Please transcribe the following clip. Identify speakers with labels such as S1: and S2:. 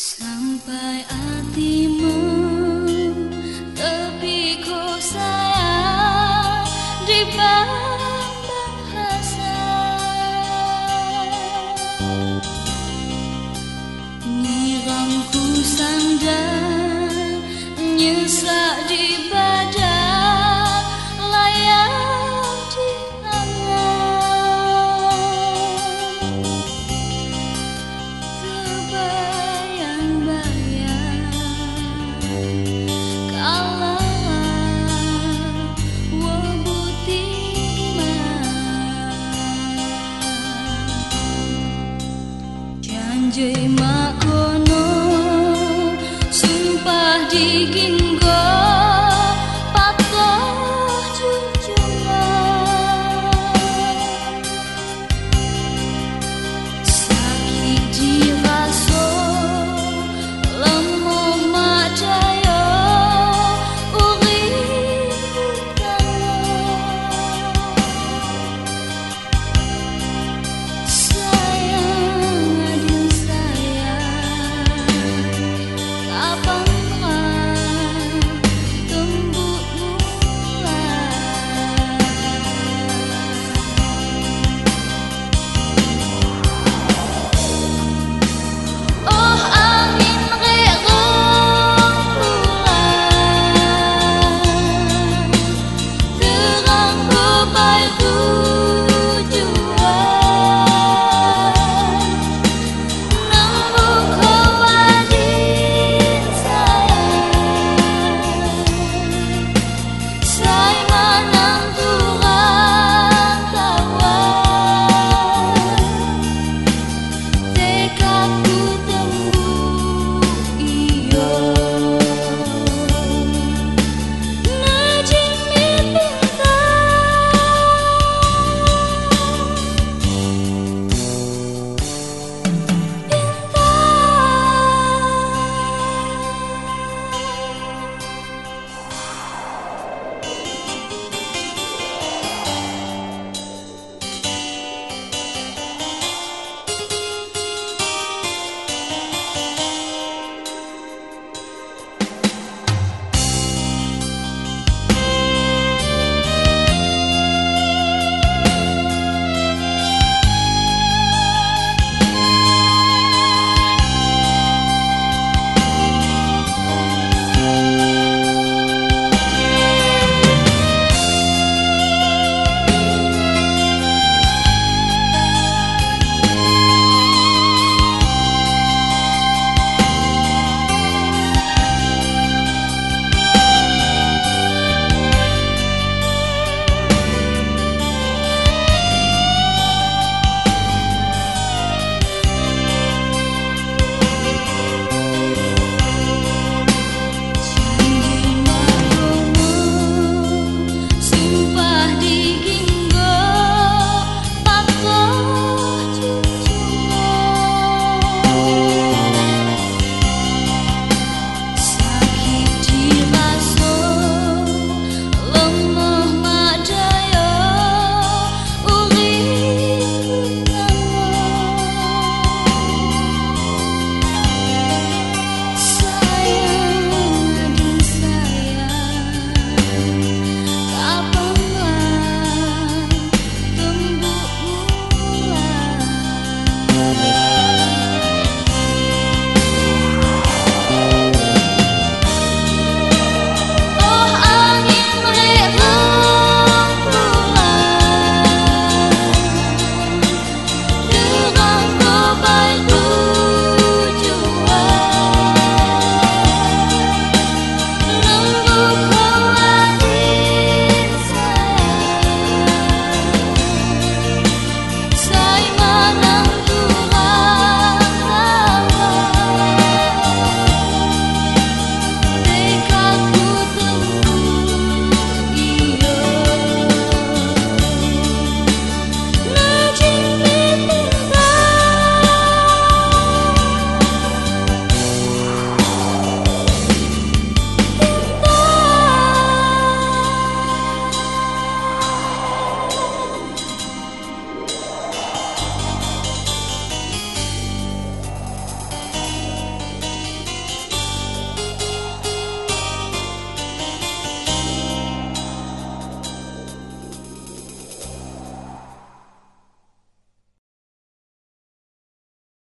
S1: Sampai hati Janji makono sumpah digin